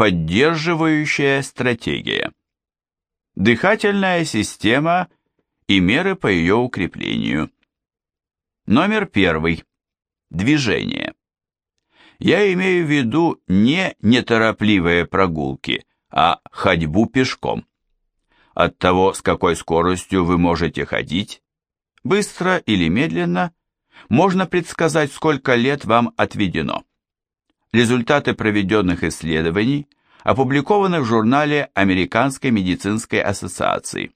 Поддерживающая стратегия. Дыхательная система и меры по ее укреплению. Номер первый. Движение. Я имею в виду не неторопливые прогулки, а ходьбу пешком. От того, с какой скоростью вы можете ходить, быстро или медленно, можно предсказать, сколько лет вам отведено. Результаты проведенных исследований опубликованы в журнале Американской медицинской ассоциации.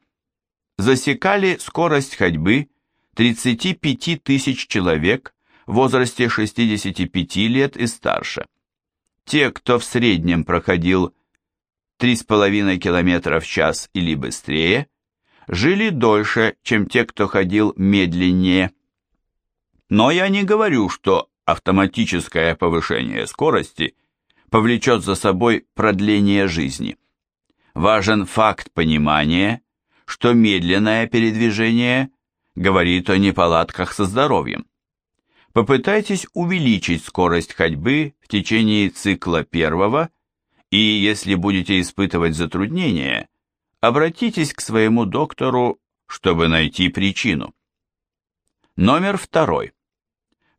Засекали скорость ходьбы 35 тысяч человек в возрасте 65 лет и старше. Те, кто в среднем проходил 3,5 км в час или быстрее, жили дольше, чем те, кто ходил медленнее. Но я не говорю, что автоматическое повышение скорости повлечет за собой продление жизни. Важен факт понимания, что медленное передвижение говорит о неполадках со здоровьем. Попытайтесь увеличить скорость ходьбы в течение цикла первого, и если будете испытывать затруднения, обратитесь к своему доктору, чтобы найти причину. Номер второй.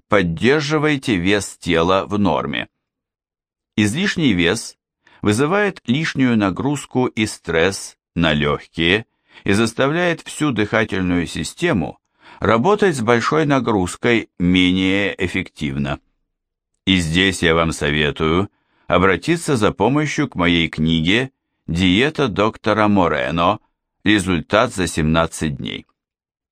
Поддерживайте вес тела в норме. Излишний вес вызывает лишнюю нагрузку и стресс на легкие и заставляет всю дыхательную систему работать с большой нагрузкой менее эффективно. И здесь я вам советую обратиться за помощью к моей книге «Диета доктора Морено. Результат за 17 дней».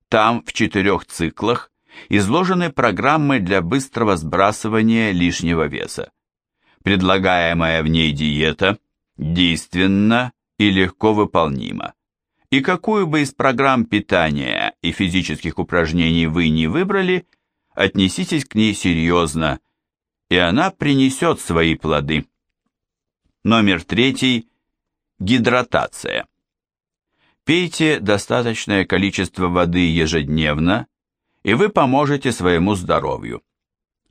Там в четырех циклах изложены программы для быстрого сбрасывания лишнего веса. Предлагаемая в ней диета действенна и легко выполнима. И какую бы из программ питания и физических упражнений вы не выбрали, отнеситесь к ней серьезно, и она принесет свои плоды. Номер третий – гидратация. Пейте достаточное количество воды ежедневно, и вы поможете своему здоровью.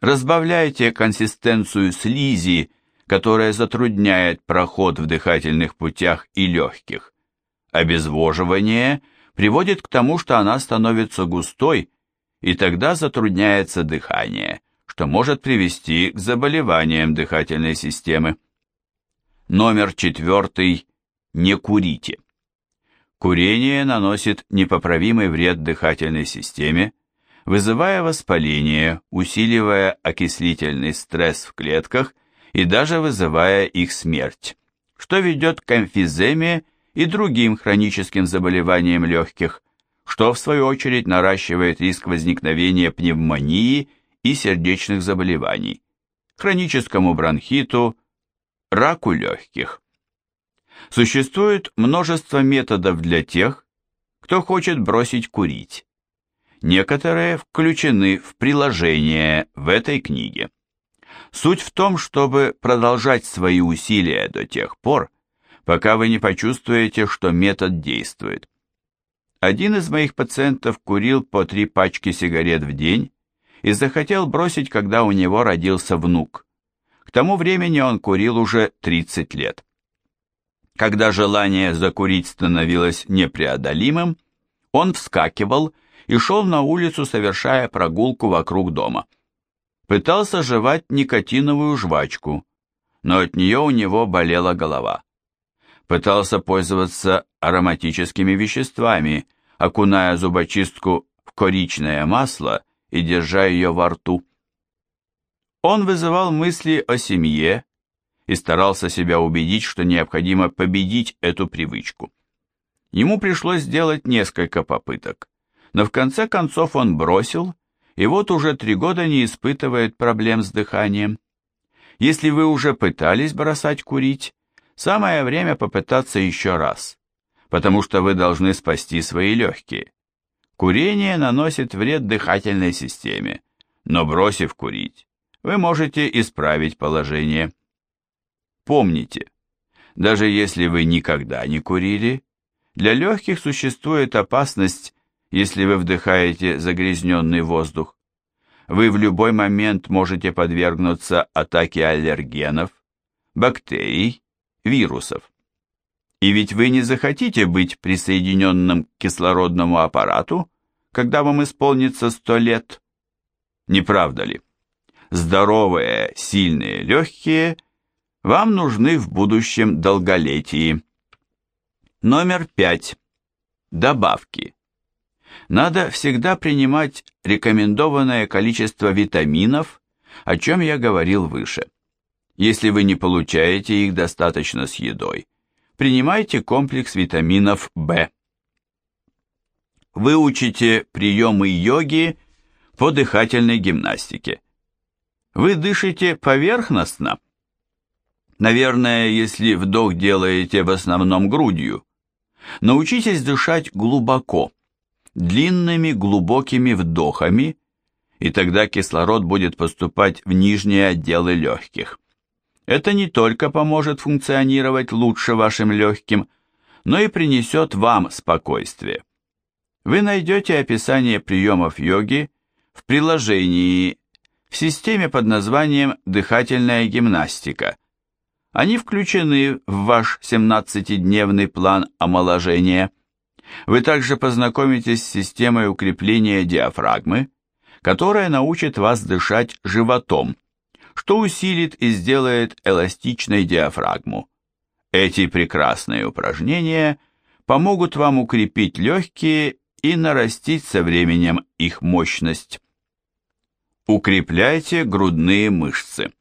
Разбавляйте консистенцию слизи, которая затрудняет проход в дыхательных путях и легких. Обезвоживание приводит к тому, что она становится густой, и тогда затрудняется дыхание, что может привести к заболеваниям дыхательной системы. Номер четвертый. Не курите. Курение наносит непоправимый вред дыхательной системе, вызывая воспаление, усиливая окислительный стресс в клетках и даже вызывая их смерть, что ведет к эмфиземе и другим хроническим заболеваниям легких, что в свою очередь наращивает риск возникновения пневмонии и сердечных заболеваний, хроническому бронхиту, раку легких. Существует множество методов для тех, кто хочет бросить курить. Некоторые включены в приложение в этой книге. Суть в том, чтобы продолжать свои усилия до тех пор, пока вы не почувствуете, что метод действует. Один из моих пациентов курил по три пачки сигарет в день и захотел бросить, когда у него родился внук. К тому времени он курил уже 30 лет. Когда желание закурить становилось непреодолимым, он вскакивал и шел на улицу, совершая прогулку вокруг дома. Пытался жевать никотиновую жвачку, но от нее у него болела голова пытался пользоваться ароматическими веществами, окуная зубочистку в коричное масло и держа ее во рту. Он вызывал мысли о семье и старался себя убедить, что необходимо победить эту привычку. Ему пришлось сделать несколько попыток, но в конце концов он бросил, и вот уже три года не испытывает проблем с дыханием. Если вы уже пытались бросать курить, Самое время попытаться еще раз, потому что вы должны спасти свои легкие. Курение наносит вред дыхательной системе, но бросив курить, вы можете исправить положение. Помните, даже если вы никогда не курили, для легких существует опасность, если вы вдыхаете загрязненный воздух. Вы в любой момент можете подвергнуться атаке аллергенов, бактерий вирусов. И ведь вы не захотите быть присоединенным к кислородному аппарату, когда вам исполнится сто лет. Не правда ли? Здоровые, сильные, легкие вам нужны в будущем долголетии. Номер пять. Добавки. Надо всегда принимать рекомендованное количество витаминов, о чем я говорил выше. Если вы не получаете их достаточно с едой, принимайте комплекс витаминов В. Выучите приемы йоги по дыхательной гимнастике. Вы дышите поверхностно? Наверное, если вдох делаете в основном грудью. Научитесь дышать глубоко, длинными глубокими вдохами, и тогда кислород будет поступать в нижние отделы легких. Это не только поможет функционировать лучше вашим легким, но и принесет вам спокойствие. Вы найдете описание приемов йоги в приложении в системе под названием «Дыхательная гимнастика». Они включены в ваш 17-дневный план омоложения. Вы также познакомитесь с системой укрепления диафрагмы, которая научит вас дышать животом, что усилит и сделает эластичной диафрагму. Эти прекрасные упражнения помогут вам укрепить легкие и нарастить со временем их мощность. Укрепляйте грудные мышцы.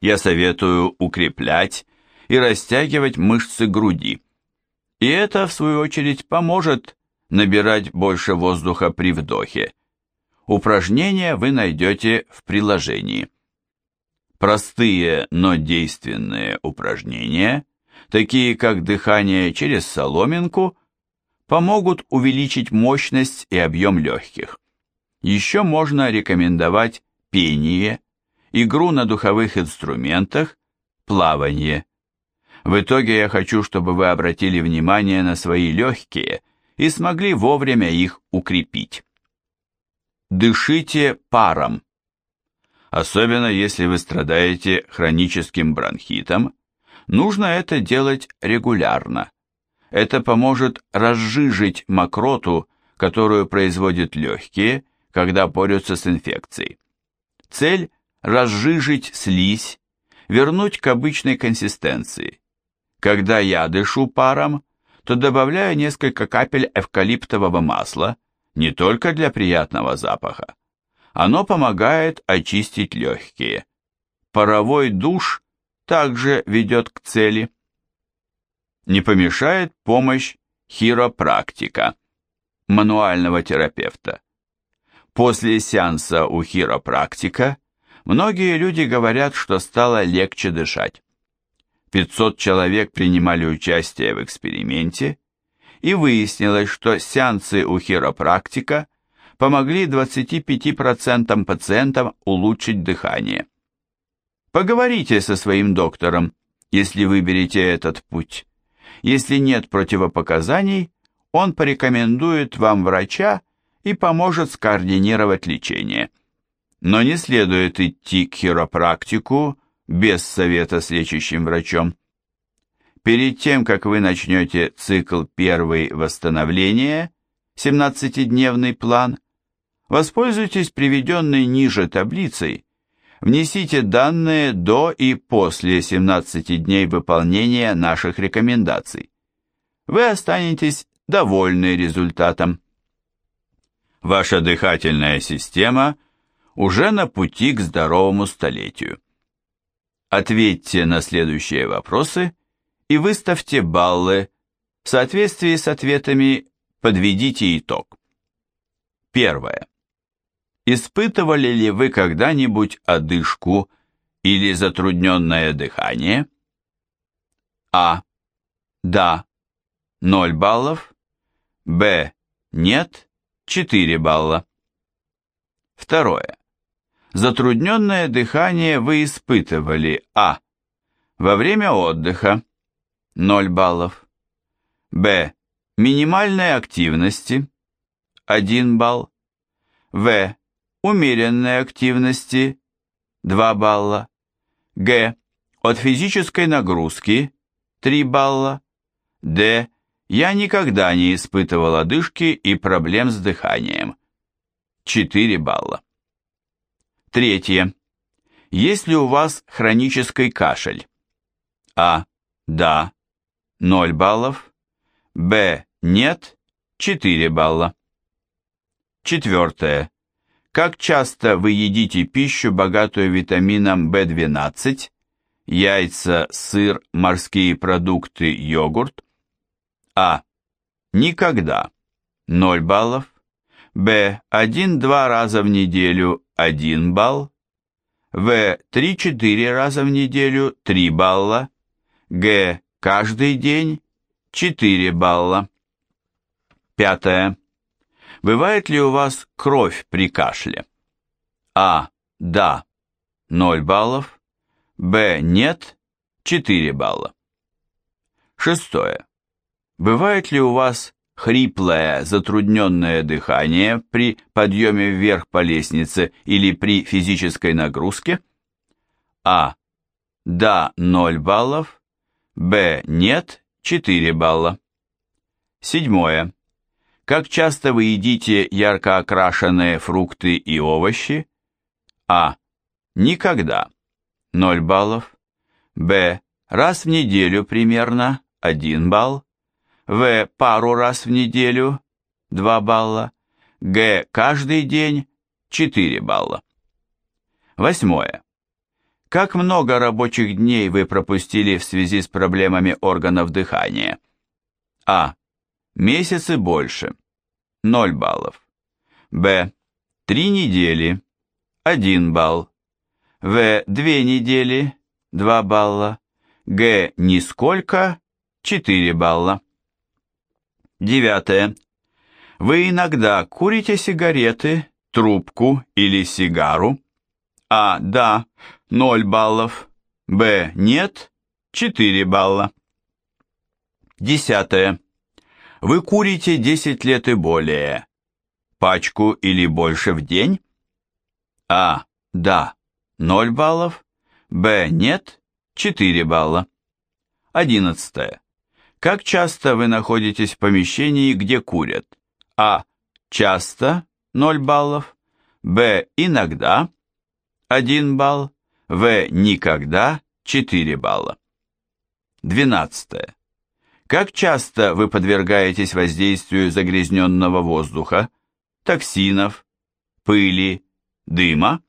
Я советую укреплять и растягивать мышцы груди. И это, в свою очередь, поможет набирать больше воздуха при вдохе. Упражнения вы найдете в приложении. Простые, но действенные упражнения, такие как дыхание через соломинку, помогут увеличить мощность и объем легких. Еще можно рекомендовать пение, игру на духовых инструментах, плавание. В итоге я хочу, чтобы вы обратили внимание на свои легкие и смогли вовремя их укрепить. Дышите паром. Особенно если вы страдаете хроническим бронхитом, нужно это делать регулярно. Это поможет разжижить мокроту, которую производят легкие, когда борются с инфекцией. Цель – разжижить слизь, вернуть к обычной консистенции. Когда я дышу паром, то добавляю несколько капель эвкалиптового масла, не только для приятного запаха. Оно помогает очистить легкие. Паровой душ также ведет к цели. Не помешает помощь хиропрактика, мануального терапевта. После сеанса у хиропрактика многие люди говорят, что стало легче дышать. 500 человек принимали участие в эксперименте, и выяснилось, что сеансы у хиропрактика помогли 25% пациентам улучшить дыхание. Поговорите со своим доктором, если выберете этот путь. Если нет противопоказаний, он порекомендует вам врача и поможет скоординировать лечение. Но не следует идти к хиропрактику без совета с лечащим врачом. Перед тем, как вы начнете цикл первый восстановления, 17-дневный план, воспользуйтесь приведенной ниже таблицей, внесите данные до и после 17 дней выполнения наших рекомендаций. Вы останетесь довольны результатом. Ваша дыхательная система уже на пути к здоровому столетию. Ответьте на следующие вопросы – и выставьте баллы. В соответствии с ответами подведите итог. Первое. Испытывали ли вы когда-нибудь одышку или затрудненное дыхание? А. Да. 0 баллов. Б. Нет. 4 балла. Второе. Затрудненное дыхание вы испытывали А. Во время отдыха 0 баллов. Б. Минимальной активности 1 балл. В. Умеренной активности 2 балла. Г. От физической нагрузки 3 балла. Д. Я никогда не испытывал одышки и проблем с дыханием. 4 балла. Третье. Есть ли у вас хронический кашель? А. Да. 0 баллов. Б. Нет. 4 балла. Четвертое. Как часто вы едите пищу, богатую витамином В12, яйца, сыр, морские продукты, йогурт? А. Никогда. 0 баллов. Б. 1-2 раза в неделю 1 балл. В. 3-4 раза в неделю 3 балла. Г. Каждый день 4 балла. Пятое. Бывает ли у вас кровь при кашле? А. Да. 0 баллов. Б. Нет. 4 балла. Шестое. Бывает ли у вас хриплое, затрудненное дыхание при подъеме вверх по лестнице или при физической нагрузке? А. Да, 0 баллов. Б. Нет, 4 балла. Седьмое. Как часто вы едите ярко окрашенные фрукты и овощи? А. Никогда. 0 баллов. Б. Раз в неделю примерно 1 балл. В. Пару раз в неделю 2 балла. Г. Каждый день 4 балла. Восьмое. Как много рабочих дней вы пропустили в связи с проблемами органов дыхания? А. Месяцы больше. 0 баллов. Б. 3 недели. 1 балл. В. 2 недели. 2 балла. Г. Нисколько. 4 балла. Девятое. Вы иногда курите сигареты, трубку или сигару? А. Да. 0 баллов. Б. Нет. 4 балла. Десятое. Вы курите 10 лет и более. Пачку или больше в день? А. Да. 0 баллов. Б. Нет. 4 балла. 11. Как часто вы находитесь в помещении, где курят? А. Часто. 0 баллов. Б. Иногда. 1 балл. В. Никогда. 4 балла. 12. Как часто вы подвергаетесь воздействию загрязненного воздуха, токсинов, пыли, дыма?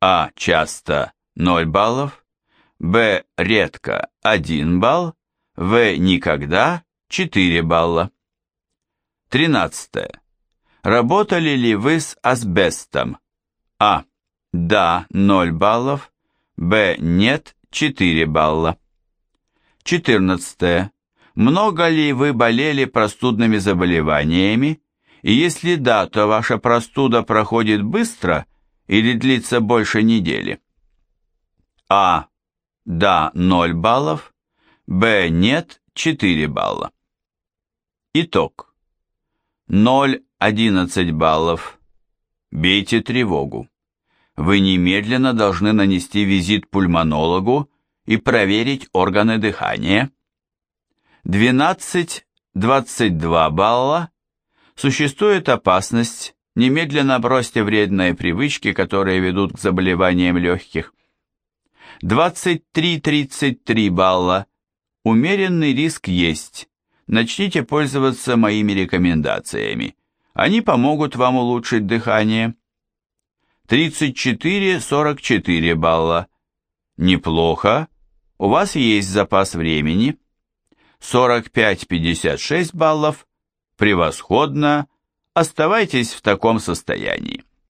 А. Часто 0 баллов. Б. Редко 1 балл. В. Никогда 4 балла. 13. Работали ли вы с асбестом? А. Да, 0 баллов. Б. Нет, 4 балла. 14. Много ли вы болели простудными заболеваниями? И если да, то ваша простуда проходит быстро или длится больше недели? А. Да, 0 баллов. Б. Нет, 4 балла. Итог. 0, 11 баллов. Бейте тревогу. Вы немедленно должны нанести визит пульмонологу и проверить органы дыхания 12-22 балла, существует опасность, немедленно бросьте вредные привычки, которые ведут к заболеваниям легких. 23-33 балла, умеренный риск есть, начните пользоваться моими рекомендациями, они помогут вам улучшить дыхание. 34-44 балла, неплохо, у вас есть запас времени, 45-56 баллов, превосходно, оставайтесь в таком состоянии.